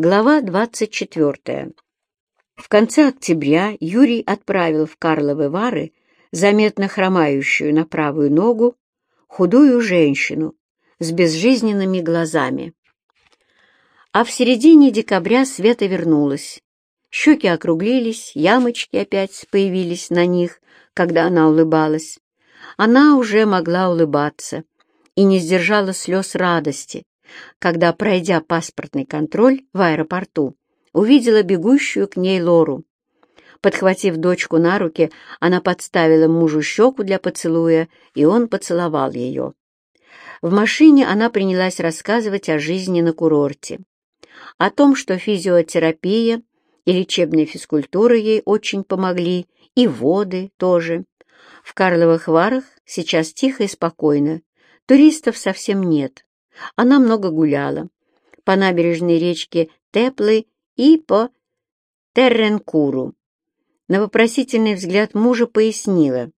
Глава 24. В конце октября Юрий отправил в Карловы Вары заметно хромающую на правую ногу худую женщину с безжизненными глазами. А в середине декабря Света вернулась. Щеки округлились, ямочки опять появились на них, когда она улыбалась. Она уже могла улыбаться и не сдержала слез радости, когда, пройдя паспортный контроль в аэропорту, увидела бегущую к ней Лору. Подхватив дочку на руки, она подставила мужу щеку для поцелуя, и он поцеловал ее. В машине она принялась рассказывать о жизни на курорте, о том, что физиотерапия и лечебная физкультура ей очень помогли, и воды тоже. В Карловых Варах сейчас тихо и спокойно, туристов совсем нет. Она много гуляла по набережной речки Теплы и по Терренкуру. На вопросительный взгляд мужа пояснила.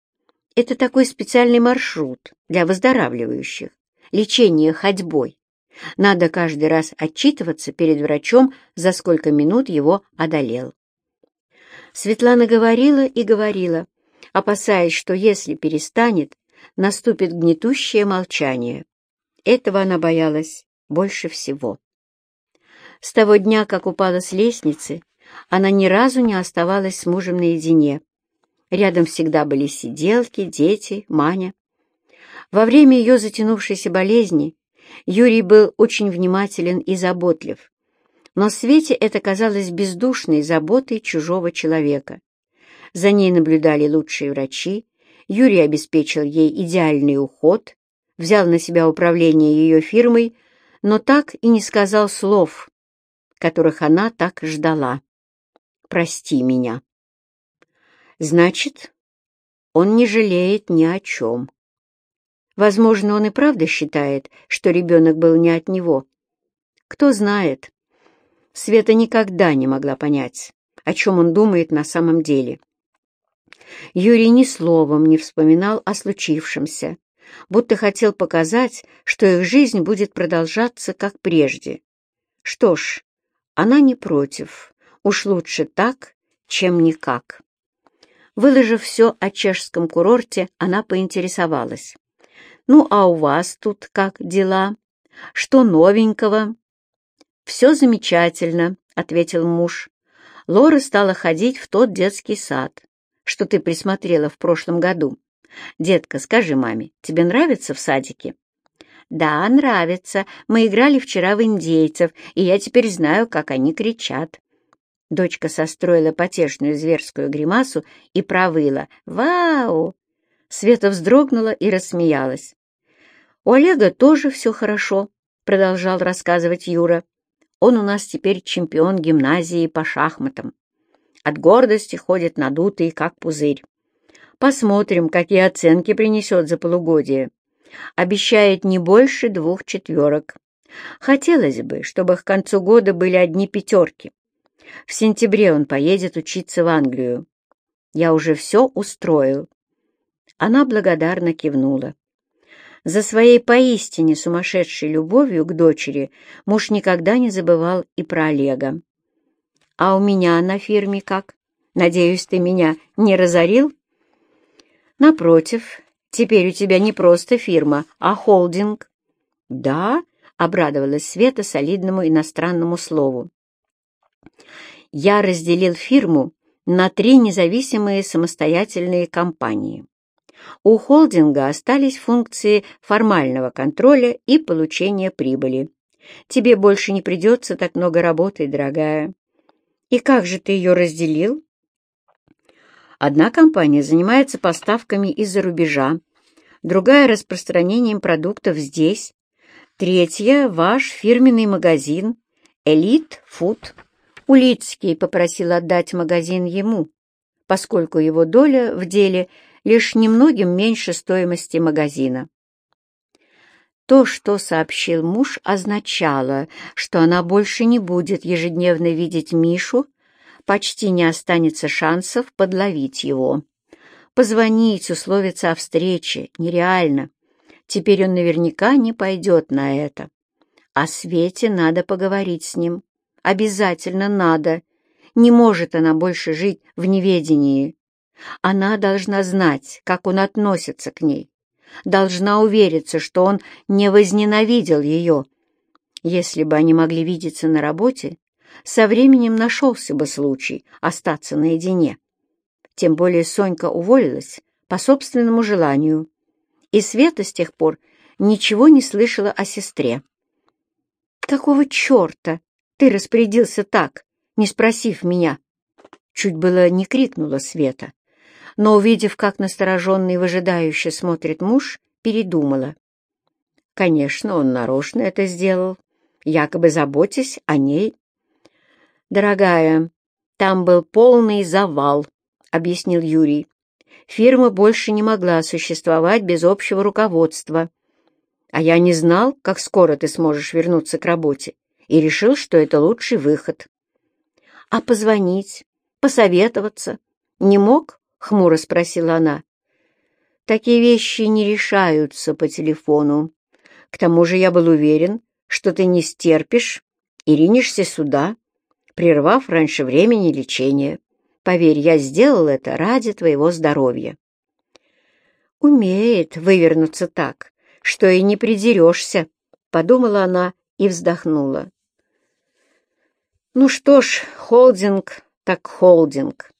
Это такой специальный маршрут для выздоравливающих, лечение ходьбой. Надо каждый раз отчитываться перед врачом, за сколько минут его одолел. Светлана говорила и говорила, опасаясь, что если перестанет, наступит гнетущее молчание. Этого она боялась больше всего. С того дня, как упала с лестницы, она ни разу не оставалась с мужем наедине. Рядом всегда были сиделки, дети, Маня. Во время ее затянувшейся болезни Юрий был очень внимателен и заботлив, но Свете это казалось бездушной заботой чужого человека. За ней наблюдали лучшие врачи, Юрий обеспечил ей идеальный уход, взял на себя управление ее фирмой, но так и не сказал слов, которых она так ждала. «Прости меня». Значит, он не жалеет ни о чем. Возможно, он и правда считает, что ребенок был не от него. Кто знает. Света никогда не могла понять, о чем он думает на самом деле. Юрий ни словом не вспоминал о случившемся, будто хотел показать, что их жизнь будет продолжаться как прежде. Что ж, она не против, уж лучше так, чем никак. Выложив все о чешском курорте, она поинтересовалась. «Ну, а у вас тут как дела? Что новенького?» «Все замечательно», — ответил муж. Лора стала ходить в тот детский сад, что ты присмотрела в прошлом году. «Детка, скажи маме, тебе нравится в садике?» «Да, нравится. Мы играли вчера в индейцев, и я теперь знаю, как они кричат». Дочка состроила потешную зверскую гримасу и провыла. «Вау!» Света вздрогнула и рассмеялась. «У Олега тоже все хорошо», — продолжал рассказывать Юра. «Он у нас теперь чемпион гимназии по шахматам. От гордости ходит надутый, как пузырь. Посмотрим, какие оценки принесет за полугодие. Обещает не больше двух четверок. Хотелось бы, чтобы к концу года были одни пятерки. В сентябре он поедет учиться в Англию. Я уже все устроил. Она благодарно кивнула. За своей поистине сумасшедшей любовью к дочери муж никогда не забывал и про Олега. «А у меня на фирме как? Надеюсь, ты меня не разорил?» Напротив, теперь у тебя не просто фирма, а холдинг. Да, обрадовалась Света солидному иностранному слову. Я разделил фирму на три независимые самостоятельные компании. У холдинга остались функции формального контроля и получения прибыли. Тебе больше не придется так много работать, дорогая. И как же ты ее разделил? Одна компания занимается поставками из-за рубежа, другая — распространением продуктов здесь, третья — ваш фирменный магазин «Элит Фуд». Улицкий попросил отдать магазин ему, поскольку его доля в деле лишь немногим меньше стоимости магазина. То, что сообщил муж, означало, что она больше не будет ежедневно видеть Мишу почти не останется шансов подловить его. Позвонить, условиться о встрече нереально. Теперь он наверняка не пойдет на это. О Свете надо поговорить с ним. Обязательно надо. Не может она больше жить в неведении. Она должна знать, как он относится к ней. Должна увериться, что он не возненавидел ее. Если бы они могли видеться на работе, со временем нашелся бы случай остаться наедине. Тем более Сонька уволилась по собственному желанию, и Света с тех пор ничего не слышала о сестре. «Какого черта ты распорядился так, не спросив меня?» Чуть было не крикнула Света, но, увидев, как настороженный и выжидающе смотрит муж, передумала. Конечно, он нарочно это сделал, якобы заботясь о ней. «Дорогая, там был полный завал», — объяснил Юрий. «Фирма больше не могла существовать без общего руководства. А я не знал, как скоро ты сможешь вернуться к работе, и решил, что это лучший выход. А позвонить, посоветоваться не мог? Хмуро спросила она. Такие вещи не решаются по телефону. К тому же я был уверен, что ты не стерпишь и ринешься сюда, прервав раньше времени лечение. Поверь, я сделал это ради твоего здоровья. Умеет вывернуться так, что и не придерешься, — подумала она и вздохнула. Ну что ж, холдинг так холдинг.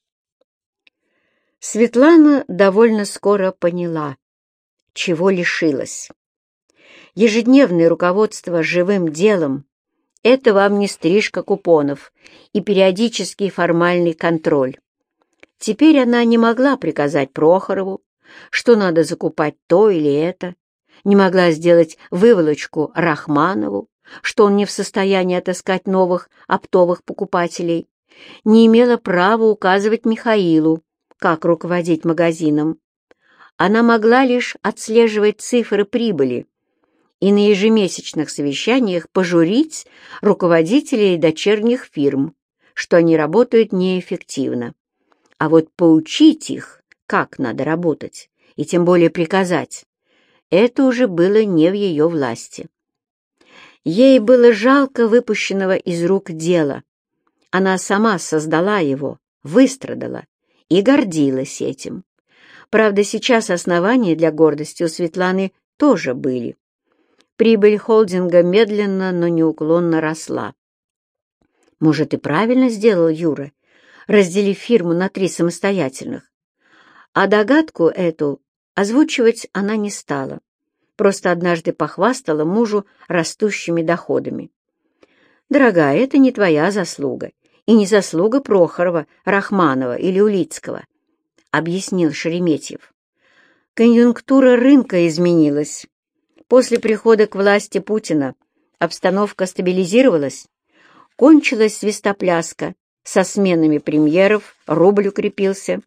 Светлана довольно скоро поняла, чего лишилась. Ежедневное руководство живым делом — это вам не стрижка купонов и периодический формальный контроль. Теперь она не могла приказать Прохорову, что надо закупать то или это, не могла сделать выволочку Рахманову, что он не в состоянии отыскать новых оптовых покупателей, не имела права указывать Михаилу, как руководить магазином. Она могла лишь отслеживать цифры прибыли и на ежемесячных совещаниях пожурить руководителей дочерних фирм, что они работают неэффективно. А вот поучить их, как надо работать, и тем более приказать, это уже было не в ее власти. Ей было жалко выпущенного из рук дела. Она сама создала его, выстрадала и гордилась этим. Правда, сейчас основания для гордости у Светланы тоже были. Прибыль холдинга медленно, но неуклонно росла. Может, и правильно сделал Юра, разделив фирму на три самостоятельных. А догадку эту Озвучивать она не стала, просто однажды похвастала мужу растущими доходами. «Дорогая, это не твоя заслуга, и не заслуга Прохорова, Рахманова или Улицкого», — объяснил Шереметьев. «Конъюнктура рынка изменилась. После прихода к власти Путина обстановка стабилизировалась, кончилась свистопляска, со сменами премьеров рубль укрепился,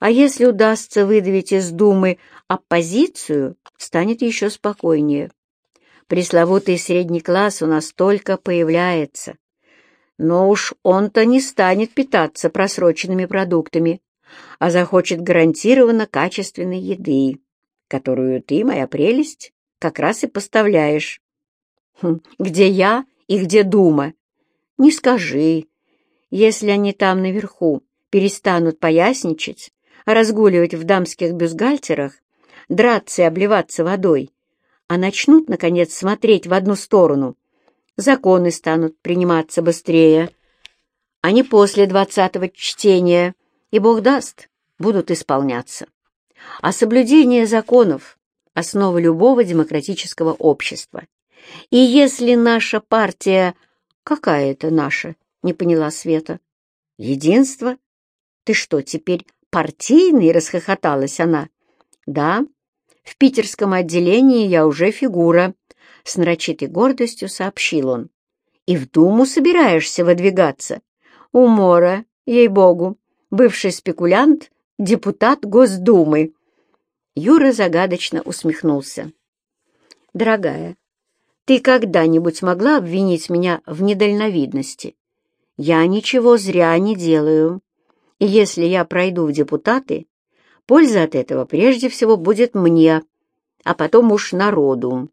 а если удастся выдавить из Думы оппозицию, станет еще спокойнее. Пресловутый средний класс у нас только появляется. Но уж он-то не станет питаться просроченными продуктами, а захочет гарантированно качественной еды, которую ты, моя прелесть, как раз и поставляешь. Хм, где я и где Дума? Не скажи. Если они там наверху перестанут поясничать, разгуливать в дамских бюстгальтерах, драться и обливаться водой, а начнут, наконец, смотреть в одну сторону, законы станут приниматься быстрее, а не после двадцатого чтения, и, Бог даст, будут исполняться. А соблюдение законов — основа любого демократического общества. И если наша партия... Какая это наша? — не поняла Света. Единство? Ты что, теперь партийный?» — расхохоталась она. «Да, в питерском отделении я уже фигура», — с нарочитой гордостью сообщил он. «И в Думу собираешься выдвигаться? Умора, ей-богу, бывший спекулянт, депутат Госдумы». Юра загадочно усмехнулся. «Дорогая, ты когда-нибудь могла обвинить меня в недальновидности? Я ничего зря не делаю. И если я пройду в депутаты, польза от этого прежде всего будет мне, а потом уж народу.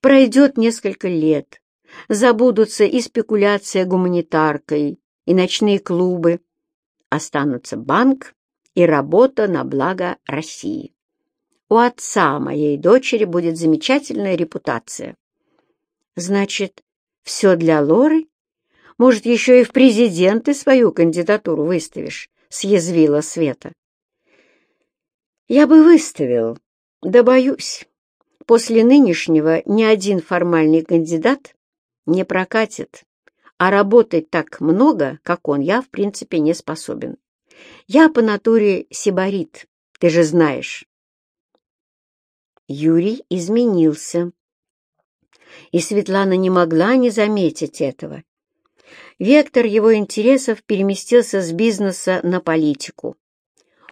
Пройдет несколько лет, Забудутся и спекуляция гуманитаркой, и ночные клубы. Останутся банк и работа на благо России. У отца моей дочери будет замечательная репутация. Значит, все для Лоры? Может, еще и в президенты свою кандидатуру выставишь? Съязвила Света. Я бы выставил, да боюсь. После нынешнего ни один формальный кандидат не прокатит, а работать так много, как он, я, в принципе, не способен. Я по натуре сибарит, ты же знаешь. Юрий изменился. И Светлана не могла не заметить этого. Вектор его интересов переместился с бизнеса на политику.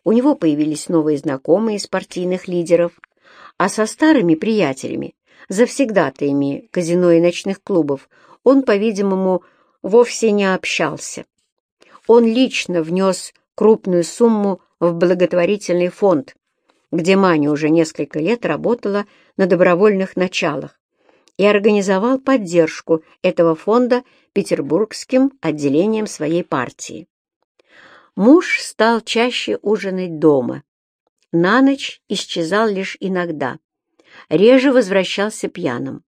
У него появились новые знакомые из партийных лидеров, а со старыми приятелями, завсегдатаями казино и ночных клубов, он, по-видимому, вовсе не общался. Он лично внес крупную сумму в благотворительный фонд, где Маня уже несколько лет работала на добровольных началах, и организовал поддержку этого фонда петербургским отделением своей партии. Муж стал чаще ужинать дома. На ночь исчезал лишь иногда. Реже возвращался пьяным.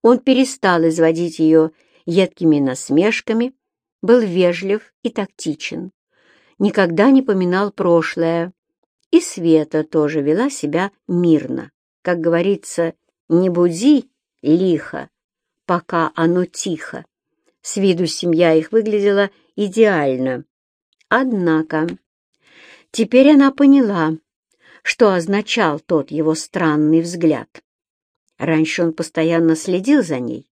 Он перестал изводить ее едкими насмешками, был вежлив и тактичен. Никогда не поминал прошлое, и Света тоже вела себя мирно. Как говорится, не буди лихо, пока оно тихо. С виду семья их выглядела идеально. Однако теперь она поняла, что означал тот его странный взгляд. Раньше он постоянно следил за ней.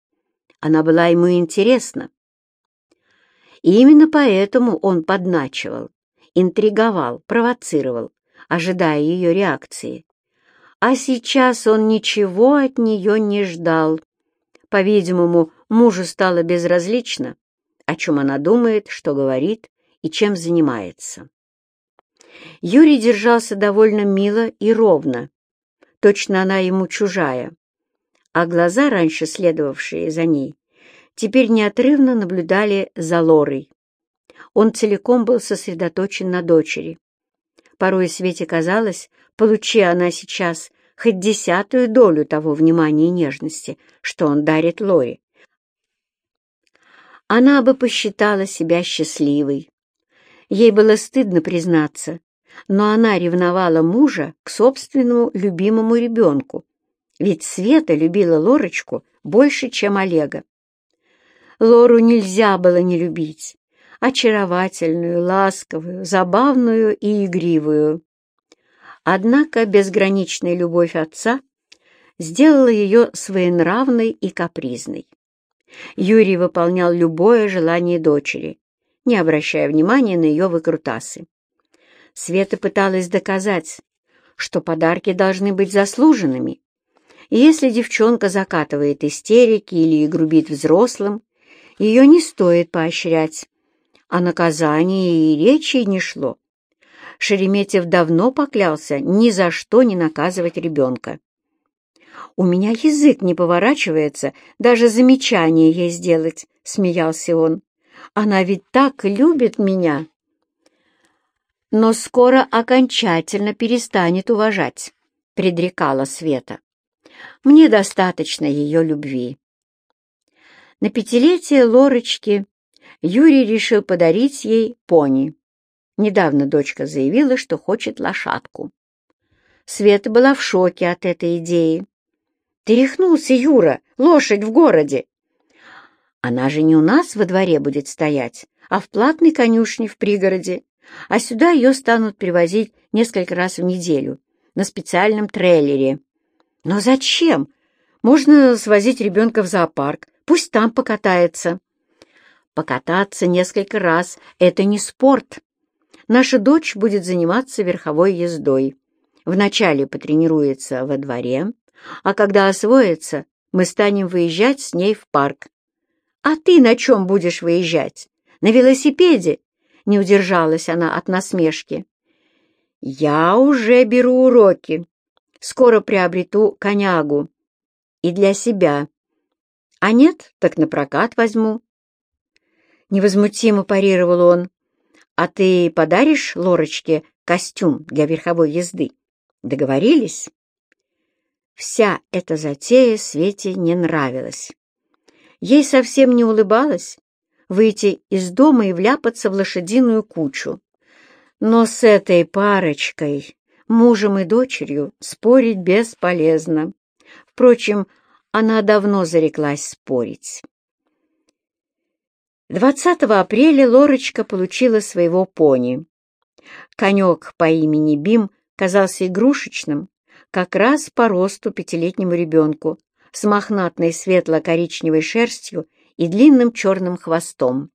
Она была ему интересна. И именно поэтому он подначивал, интриговал, провоцировал, ожидая ее реакции. А сейчас он ничего от нее не ждал. По-видимому, мужу стало безразлично, о чем она думает, что говорит и чем занимается. Юрий держался довольно мило и ровно. Точно она ему чужая. А глаза, раньше следовавшие за ней, теперь неотрывно наблюдали за Лорой. Он целиком был сосредоточен на дочери. Порой Свете казалось, получи она сейчас хоть десятую долю того внимания и нежности, что он дарит Лоре. Она бы посчитала себя счастливой. Ей было стыдно признаться, но она ревновала мужа к собственному любимому ребенку, ведь Света любила Лорочку больше, чем Олега. Лору нельзя было не любить, очаровательную, ласковую, забавную и игривую. Однако безграничная любовь отца сделала ее своенравной и капризной. Юрий выполнял любое желание дочери, не обращая внимания на ее выкрутасы. Света пыталась доказать, что подарки должны быть заслуженными, и если девчонка закатывает истерики или грубит взрослым, ее не стоит поощрять. О наказании и речи не шло. Шереметьев давно поклялся ни за что не наказывать ребенка. «У меня язык не поворачивается даже замечание ей сделать», — смеялся он. «Она ведь так любит меня!» «Но скоро окончательно перестанет уважать», — предрекала Света. «Мне достаточно ее любви». На пятилетие Лорочки Юрий решил подарить ей пони. Недавно дочка заявила, что хочет лошадку. Света была в шоке от этой идеи. «Ты рехнулся, Юра! Лошадь в городе!» «Она же не у нас во дворе будет стоять, а в платной конюшне в пригороде, а сюда ее станут привозить несколько раз в неделю на специальном трейлере». «Но зачем? Можно свозить ребенка в зоопарк, пусть там покатается». Покататься несколько раз — это не спорт. Наша дочь будет заниматься верховой ездой. Вначале потренируется во дворе, а когда освоится, мы станем выезжать с ней в парк. А ты на чем будешь выезжать? На велосипеде? Не удержалась она от насмешки. Я уже беру уроки. Скоро приобрету конягу. И для себя. А нет, так на прокат возьму. Невозмутимо парировал он. А ты подаришь Лорочке костюм для верховой езды? Договорились? Вся эта затея Свете не нравилась. Ей совсем не улыбалось выйти из дома и вляпаться в лошадиную кучу. Но с этой парочкой, мужем и дочерью, спорить бесполезно. Впрочем, она давно зареклась спорить. 20 апреля Лорочка получила своего пони. Конек по имени Бим казался игрушечным, как раз по росту пятилетнему ребенку, с мохнатной светло-коричневой шерстью и длинным черным хвостом.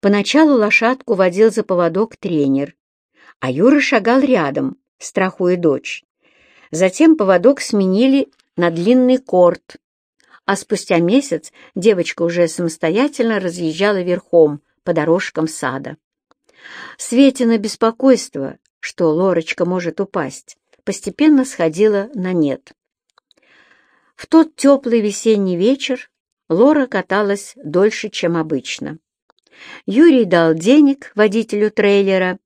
Поначалу лошадку водил за поводок тренер, а Юра шагал рядом, страхуя дочь. Затем поводок сменили на длинный корт, а спустя месяц девочка уже самостоятельно разъезжала верхом по дорожкам сада. Светина беспокойство, что Лорочка может упасть, постепенно сходило на нет. В тот теплый весенний вечер Лора каталась дольше, чем обычно. Юрий дал денег водителю трейлера,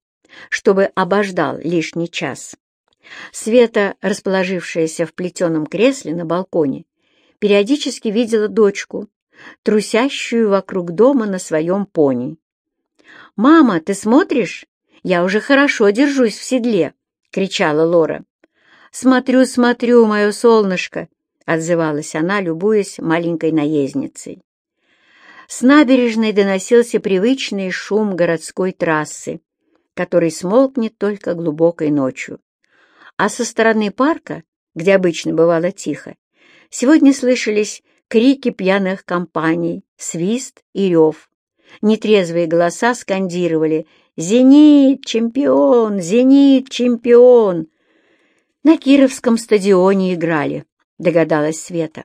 чтобы обождал лишний час. Света, расположившаяся в плетеном кресле на балконе, периодически видела дочку, трусящую вокруг дома на своем пони. «Мама, ты смотришь? Я уже хорошо держусь в седле!» — кричала Лора. «Смотрю, смотрю, мое солнышко!» — отзывалась она, любуясь маленькой наездницей. С набережной доносился привычный шум городской трассы, который смолкнет только глубокой ночью. А со стороны парка, где обычно бывало тихо, сегодня слышались крики пьяных компаний, свист и рев. Нетрезвые голоса скандировали «Зенит, чемпион! Зенит, чемпион!» На Кировском стадионе играли, догадалась Света.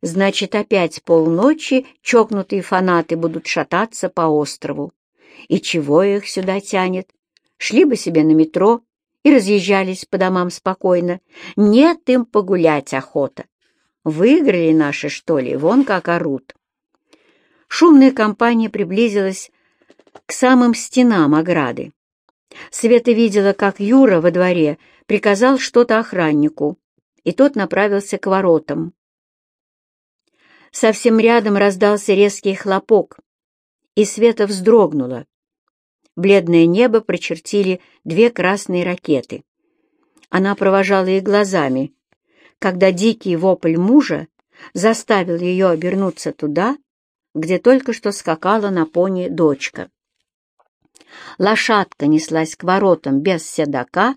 Значит, опять полночи чокнутые фанаты будут шататься по острову. И чего их сюда тянет? Шли бы себе на метро и разъезжались по домам спокойно. Нет им погулять охота. Выиграли наши, что ли? Вон как орут. Шумная компания приблизилась к самым стенам ограды. Света видела, как Юра во дворе приказал что-то охраннику, и тот направился к воротам. Совсем рядом раздался резкий хлопок, и Света вздрогнула. Бледное небо прочертили две красные ракеты. Она провожала их глазами, когда дикий вопль мужа заставил ее обернуться туда, где только что скакала на пони дочка. Лошадка неслась к воротам без седока,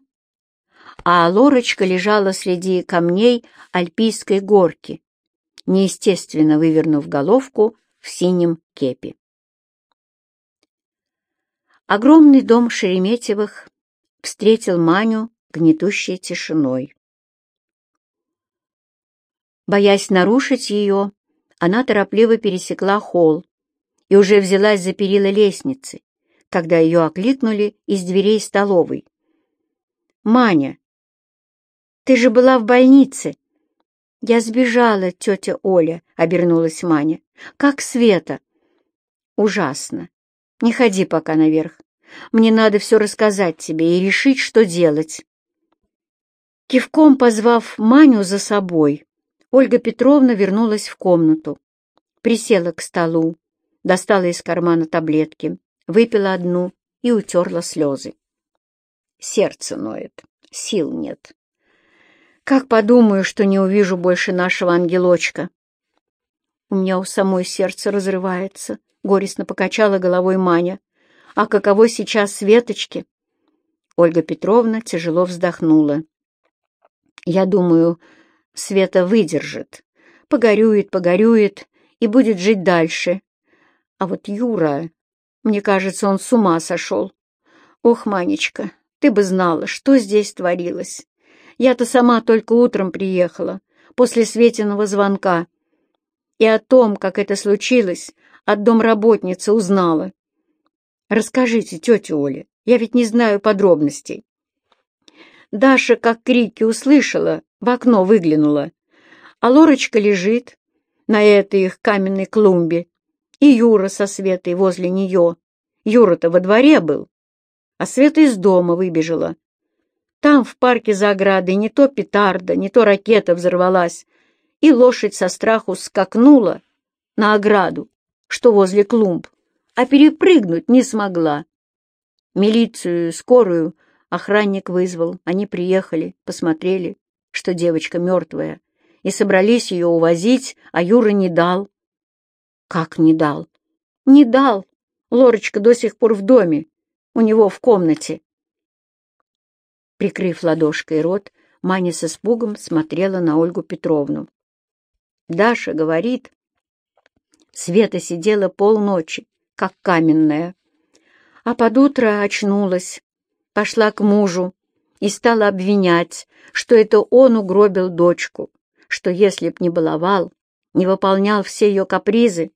а Лорочка лежала среди камней альпийской горки, неестественно вывернув головку в синем кепи. Огромный дом Шереметьевых встретил Маню гнетущей тишиной. Боясь нарушить ее, она торопливо пересекла холл и уже взялась за перила лестницы, когда ее окликнули из дверей столовой. «Маня, ты же была в больнице!» «Я сбежала, тетя Оля», — обернулась Маня. «Как Света?» «Ужасно. Не ходи пока наверх. Мне надо все рассказать тебе и решить, что делать». Кивком позвав Маню за собой, Ольга Петровна вернулась в комнату, присела к столу, достала из кармана таблетки, выпила одну и утерла слезы. Сердце ноет, сил нет. Как подумаю, что не увижу больше нашего ангелочка. У меня у самой сердце разрывается, — горестно покачала головой Маня. А каково сейчас Светочке? Ольга Петровна тяжело вздохнула. Я думаю, Света выдержит, погорюет, погорюет и будет жить дальше. А вот Юра, мне кажется, он с ума сошел. Ох, Манечка, ты бы знала, что здесь творилось. Я-то сама только утром приехала, после Светиного звонка. И о том, как это случилось, от домработницы узнала. Расскажите, тетя Оля, я ведь не знаю подробностей. Даша, как крики услышала, в окно выглянула. А Лорочка лежит, на этой их каменной клумбе, и Юра со Светой возле нее. Юра-то во дворе был, а Света из дома выбежала. Там, в парке за оградой, не то петарда, не то ракета взорвалась, и лошадь со страху скакнула на ограду, что возле клумб, а перепрыгнуть не смогла. Милицию, скорую охранник вызвал, они приехали, посмотрели, что девочка мертвая, и собрались ее увозить, а Юра не дал. Как не дал? Не дал. Лорочка до сих пор в доме, у него в комнате. Прикрыв ладошкой рот, Маня с испугом смотрела на Ольгу Петровну. Даша говорит, Света сидела полночи, как каменная, а под утро очнулась, пошла к мужу и стала обвинять, что это он угробил дочку, что если б не баловал, не выполнял все ее капризы,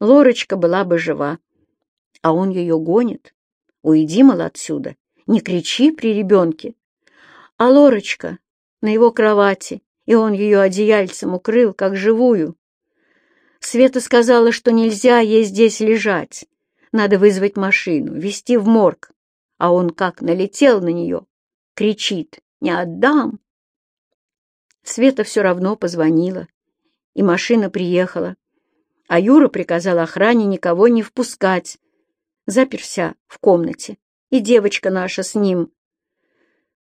Лорочка была бы жива. А он ее гонит. Уйди, мол, отсюда, не кричи при ребенке. А Лорочка на его кровати, и он ее одеяльцем укрыл, как живую. Света сказала, что нельзя ей здесь лежать. Надо вызвать машину, везти в морг. А он как налетел на нее, кричит «Не отдам!». Света все равно позвонила, и машина приехала а Юра приказал охране никого не впускать. Заперся в комнате, и девочка наша с ним.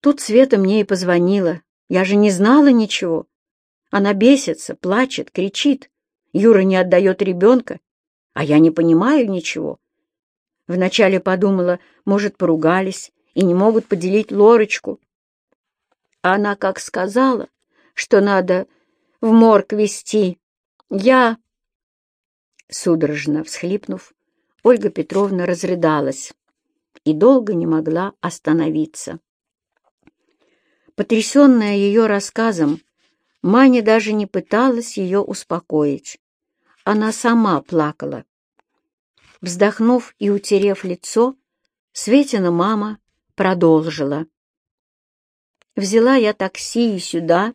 Тут Света мне и позвонила. Я же не знала ничего. Она бесится, плачет, кричит. Юра не отдает ребенка, а я не понимаю ничего. Вначале подумала, может, поругались и не могут поделить Лорочку. Она как сказала, что надо в морг везти. Я Судорожно всхлипнув, Ольга Петровна разрыдалась и долго не могла остановиться. Потрясенная ее рассказом, Маня даже не пыталась ее успокоить. Она сама плакала. Вздохнув и утерев лицо, Светина мама продолжила. «Взяла я такси и сюда,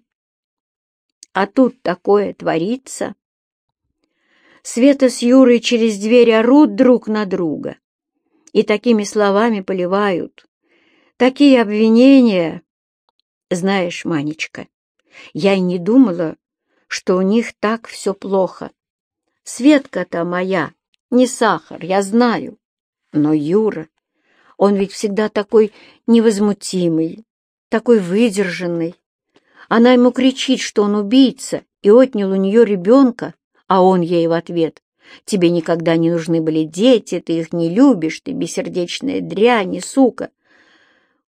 а тут такое творится. Света с Юрой через дверь орут друг на друга и такими словами поливают. Такие обвинения. Знаешь, Манечка, я и не думала, что у них так все плохо. Светка-то моя, не сахар, я знаю. Но Юра, он ведь всегда такой невозмутимый, такой выдержанный. Она ему кричит, что он убийца и отнял у нее ребенка, а он ей в ответ. «Тебе никогда не нужны были дети, ты их не любишь, ты бессердечная дрянь и сука».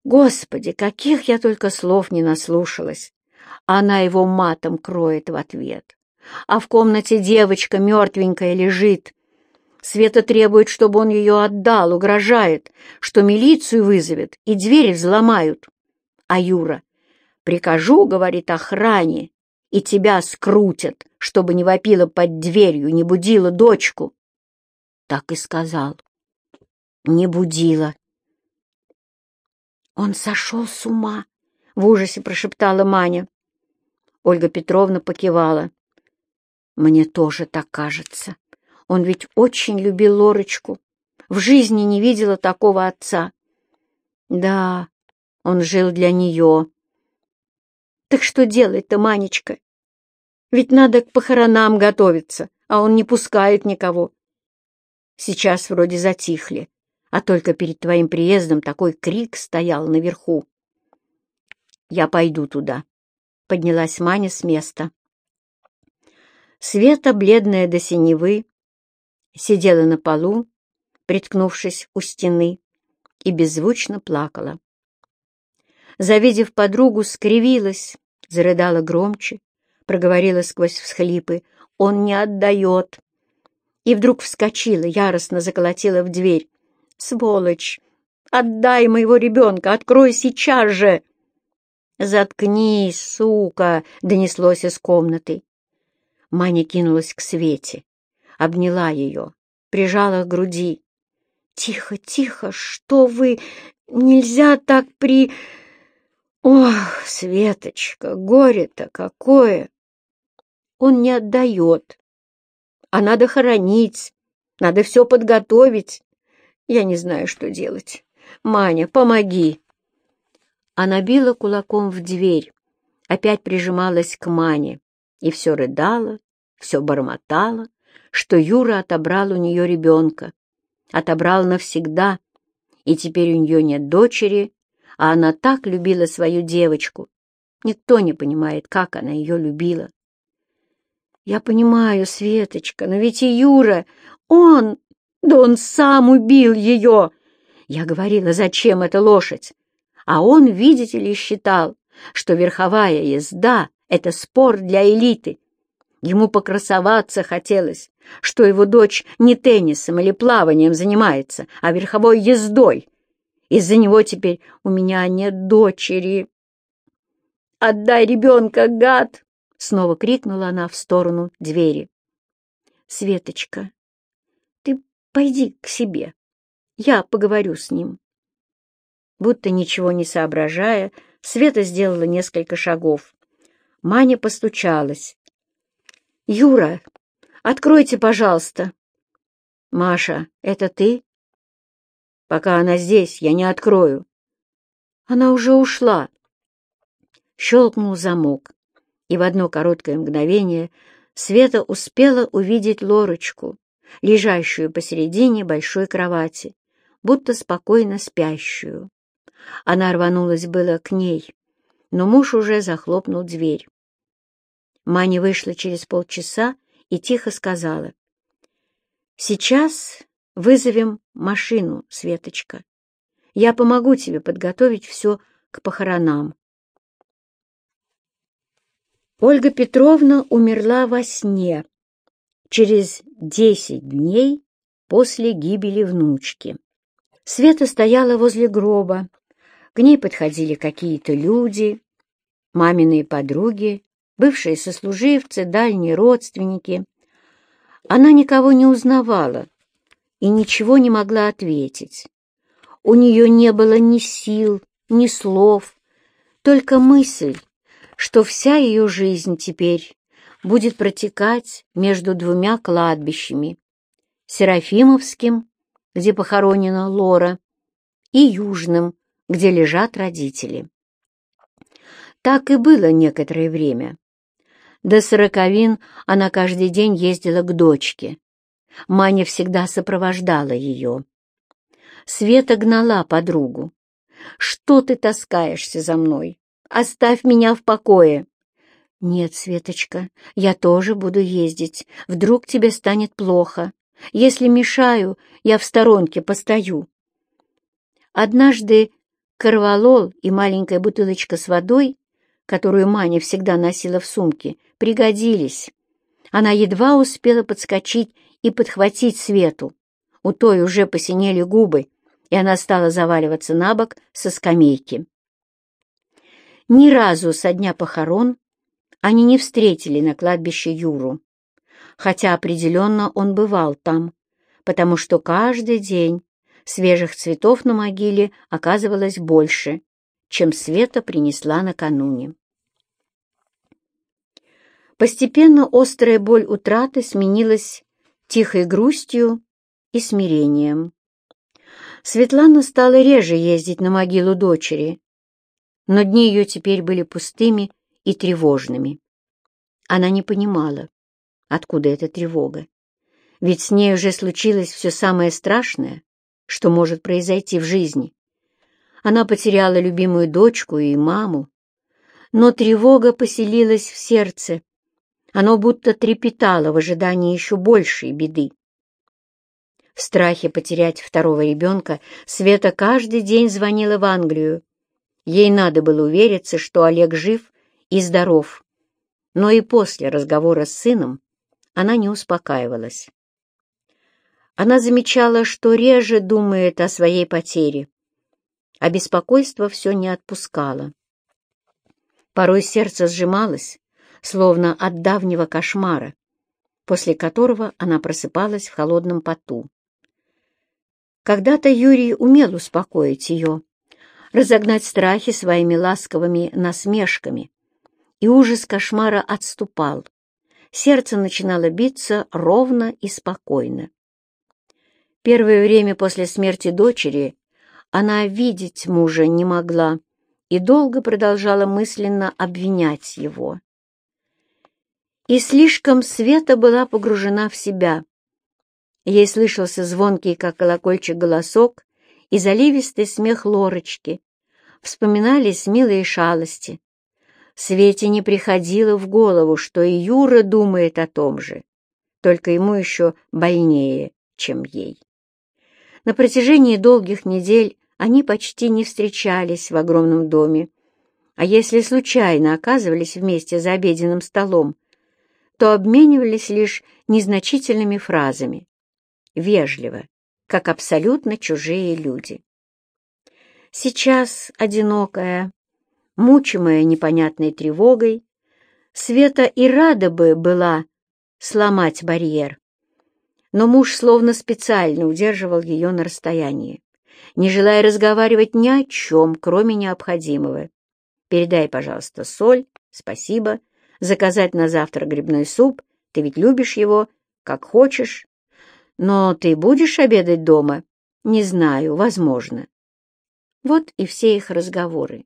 Господи, каких я только слов не наслушалась. Она его матом кроет в ответ. А в комнате девочка мертвенькая лежит. Света требует, чтобы он ее отдал, угрожает, что милицию вызовет и двери взломают. А Юра, прикажу, говорит, охране, и тебя скрутят, чтобы не вопила под дверью, не будила дочку. Так и сказал. Не будила. Он сошел с ума, в ужасе прошептала Маня. Ольга Петровна покивала. Мне тоже так кажется. Он ведь очень любил Лорочку. В жизни не видела такого отца. Да, он жил для нее, так что делать-то, Манечка? Ведь надо к похоронам готовиться, а он не пускает никого. Сейчас вроде затихли, а только перед твоим приездом такой крик стоял наверху. Я пойду туда. Поднялась Маня с места. Света, бледная до синевы, сидела на полу, приткнувшись у стены, и беззвучно плакала завидев подругу, скривилась, зарыдала громче, проговорила сквозь всхлипы. «Он не отдает!» И вдруг вскочила, яростно заколотила в дверь. «Сволочь! Отдай моего ребенка! Открой сейчас же!» «Заткнись, сука!» — донеслось из комнаты. Маня кинулась к Свете, обняла ее, прижала к груди. «Тихо, тихо! Что вы? Нельзя так при...» Ох, Светочка, горе-то какое! Он не отдает, а надо хоронить, надо все подготовить. Я не знаю, что делать. Маня, помоги!» Она била кулаком в дверь, опять прижималась к Мане и все рыдала, все бормотала, что Юра отобрал у нее ребенка, отобрал навсегда, и теперь у нее нет дочери, а она так любила свою девочку. Никто не понимает, как она ее любила. Я понимаю, Светочка, но ведь и Юра, он, да он сам убил ее. Я говорила, зачем эта лошадь? А он, видите ли, считал, что верховая езда — это спорт для элиты. Ему покрасоваться хотелось, что его дочь не теннисом или плаванием занимается, а верховой ездой. Из-за него теперь у меня нет дочери. «Отдай ребенка, гад!» — снова крикнула она в сторону двери. «Светочка, ты пойди к себе. Я поговорю с ним». Будто ничего не соображая, Света сделала несколько шагов. Маня постучалась. «Юра, откройте, пожалуйста». «Маша, это ты?» «Пока она здесь, я не открою». «Она уже ушла». Щелкнул замок и в одно короткое мгновение Света успела увидеть Лорочку, лежащую посередине большой кровати, будто спокойно спящую. Она рванулась было к ней, но муж уже захлопнул дверь. Маня вышла через полчаса и тихо сказала, «Сейчас вызовем машину, Светочка. Я помогу тебе подготовить все к похоронам. Ольга Петровна умерла во сне через десять дней после гибели внучки. Света стояла возле гроба. К ней подходили какие-то люди, маминые подруги, бывшие сослуживцы, дальние родственники. Она никого не узнавала и ничего не могла ответить. У нее не было ни сил, ни слов, только мысль, что вся ее жизнь теперь будет протекать между двумя кладбищами — Серафимовским, где похоронена Лора, и Южным, где лежат родители. Так и было некоторое время. До сороковин она каждый день ездила к дочке. Маня всегда сопровождала ее. Света гнала подругу. «Что ты таскаешься за мной? Оставь меня в покое!» «Нет, Светочка, я тоже буду ездить. Вдруг тебе станет плохо. Если мешаю, я в сторонке постою». Однажды корвалол и маленькая бутылочка с водой, которую Маня всегда носила в сумке, пригодились. Она едва успела подскочить и подхватить Свету. У той уже посинели губы, и она стала заваливаться на бок со скамейки. Ни разу со дня похорон они не встретили на кладбище Юру, хотя определенно он бывал там, потому что каждый день свежих цветов на могиле оказывалось больше, чем Света принесла накануне. Постепенно острая боль утраты сменилась тихой грустью и смирением. Светлана стала реже ездить на могилу дочери, но дни ее теперь были пустыми и тревожными. Она не понимала, откуда эта тревога. Ведь с ней уже случилось все самое страшное, что может произойти в жизни. Она потеряла любимую дочку и маму, но тревога поселилась в сердце. Оно будто трепетало в ожидании еще большей беды. В страхе потерять второго ребенка Света каждый день звонила в Англию Ей надо было увериться, что Олег жив и здоров. Но и после разговора с сыном она не успокаивалась. Она замечала, что реже думает о своей потере, а беспокойство все не отпускало. Порой сердце сжималось, словно от давнего кошмара, после которого она просыпалась в холодном поту. Когда-то Юрий умел успокоить ее, разогнать страхи своими ласковыми насмешками, и ужас кошмара отступал. сердце начинало биться ровно и спокойно. Первое время после смерти дочери она видеть мужа не могла и долго продолжала мысленно обвинять его. И слишком Света была погружена в себя. Ей слышался звонкий, как колокольчик, голосок и заливистый смех Лорочки. Вспоминались милые шалости. Свете не приходило в голову, что и Юра думает о том же, только ему еще больнее, чем ей. На протяжении долгих недель они почти не встречались в огромном доме, а если случайно оказывались вместе за обеденным столом, то обменивались лишь незначительными фразами, вежливо, как абсолютно чужие люди. Сейчас, одинокая, мучимая непонятной тревогой, Света и рада бы была сломать барьер, но муж словно специально удерживал ее на расстоянии, не желая разговаривать ни о чем, кроме необходимого. «Передай, пожалуйста, соль, спасибо, заказать на завтра грибной суп, ты ведь любишь его, как хочешь. Но ты будешь обедать дома? Не знаю, возможно». Вот и все их разговоры.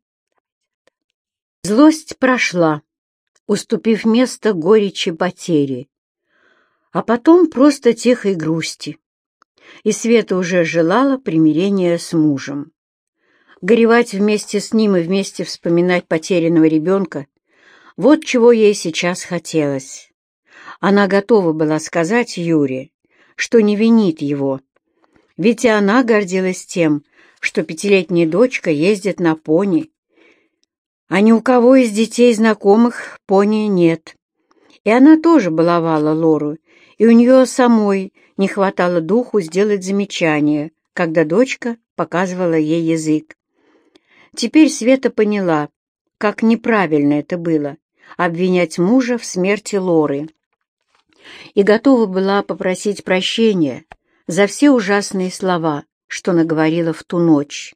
Злость прошла, уступив место горечи потери а потом просто тихой грусти. И Света уже желала примирения с мужем. Горевать вместе с ним и вместе вспоминать потерянного ребенка — вот чего ей сейчас хотелось. Она готова была сказать Юре, что не винит его, ведь и она гордилась тем, что пятилетняя дочка ездит на пони, а ни у кого из детей знакомых пони нет. И она тоже баловала Лору и у нее самой не хватало духу сделать замечание, когда дочка показывала ей язык. Теперь Света поняла, как неправильно это было — обвинять мужа в смерти Лоры. И готова была попросить прощения за все ужасные слова, что наговорила в ту ночь.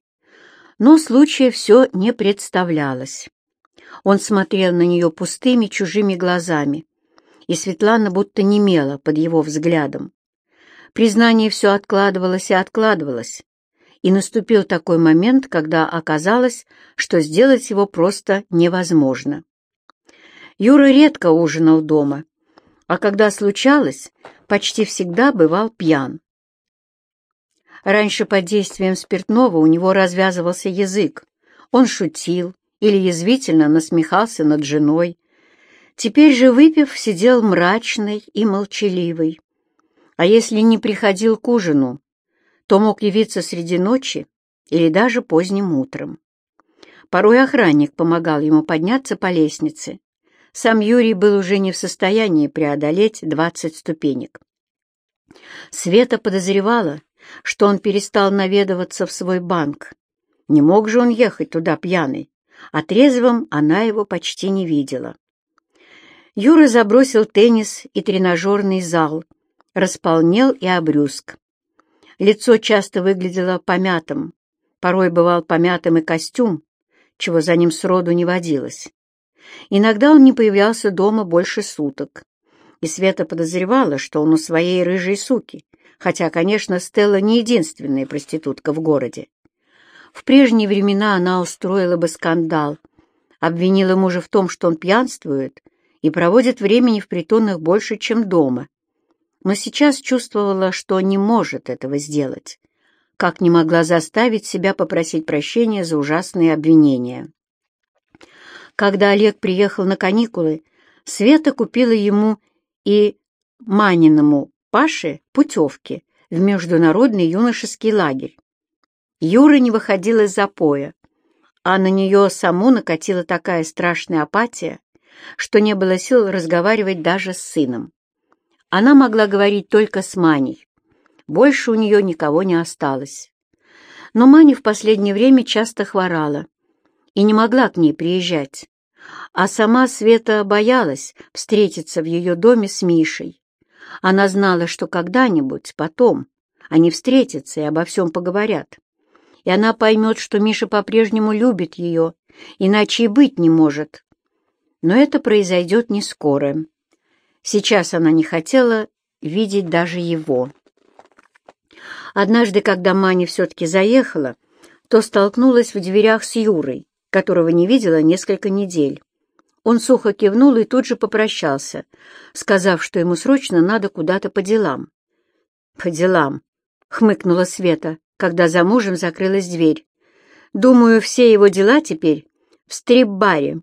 Но случая все не представлялось. Он смотрел на нее пустыми чужими глазами, и Светлана будто немела под его взглядом. Признание все откладывалось и откладывалось, и наступил такой момент, когда оказалось, что сделать его просто невозможно. Юра редко ужинал дома, а когда случалось, почти всегда бывал пьян. Раньше под действием спиртного у него развязывался язык, он шутил или язвительно насмехался над женой, Теперь же, выпив, сидел мрачный и молчаливый. А если не приходил к ужину, то мог явиться среди ночи или даже поздним утром. Порой охранник помогал ему подняться по лестнице. Сам Юрий был уже не в состоянии преодолеть двадцать ступенек. Света подозревала, что он перестал наведываться в свой банк. Не мог же он ехать туда пьяный, а трезвым она его почти не видела. Юра забросил теннис и тренажерный зал, располнел и обрюзг. Лицо часто выглядело помятым, порой бывал помятым и костюм, чего за ним сроду не водилось. Иногда он не появлялся дома больше суток, и Света подозревала, что он у своей рыжей суки, хотя, конечно, Стелла не единственная проститутка в городе. В прежние времена она устроила бы скандал, обвинила мужа в том, что он пьянствует, и проводит времени в притонах больше, чем дома. Но сейчас чувствовала, что не может этого сделать, как не могла заставить себя попросить прощения за ужасные обвинения. Когда Олег приехал на каникулы, Света купила ему и Маниному Паше путевки в международный юношеский лагерь. Юра не выходил из запоя, а на нее саму накатила такая страшная апатия, что не было сил разговаривать даже с сыном. Она могла говорить только с Маней. Больше у нее никого не осталось. Но Маня в последнее время часто хворала и не могла к ней приезжать. А сама Света боялась встретиться в ее доме с Мишей. Она знала, что когда-нибудь, потом, они встретятся и обо всем поговорят. И она поймет, что Миша по-прежнему любит ее, иначе и быть не может но это произойдет не скоро. Сейчас она не хотела видеть даже его. Однажды, когда Маня все-таки заехала, то столкнулась в дверях с Юрой, которого не видела несколько недель. Он сухо кивнул и тут же попрощался, сказав, что ему срочно надо куда-то по делам. «По делам», — хмыкнула Света, когда за мужем закрылась дверь. «Думаю, все его дела теперь в стрип-баре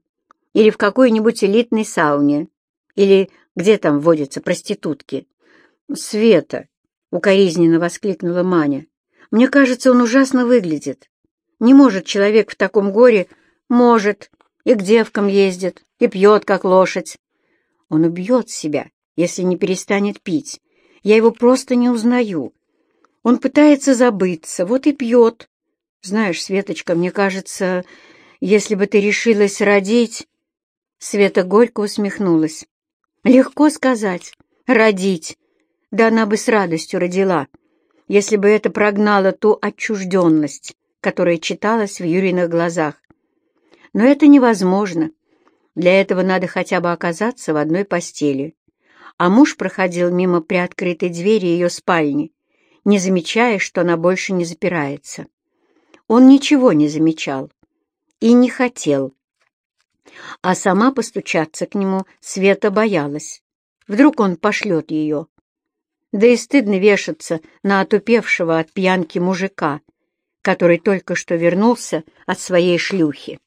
или в какой-нибудь элитной сауне, или где там водятся проститутки». «Света!» — укоризненно воскликнула Маня. «Мне кажется, он ужасно выглядит. Не может человек в таком горе... Может, и к девкам ездит, и пьет, как лошадь. Он убьет себя, если не перестанет пить. Я его просто не узнаю. Он пытается забыться, вот и пьет. Знаешь, Светочка, мне кажется, если бы ты решилась родить...» Света горько усмехнулась. «Легко сказать. Родить. Да она бы с радостью родила, если бы это прогнало ту отчужденность, которая читалась в Юриных глазах. Но это невозможно. Для этого надо хотя бы оказаться в одной постели. А муж проходил мимо приоткрытой двери ее спальни, не замечая, что она больше не запирается. Он ничего не замечал и не хотел. А сама постучаться к нему Света боялась. Вдруг он пошлет ее. Да и стыдно вешаться на отупевшего от пьянки мужика, который только что вернулся от своей шлюхи.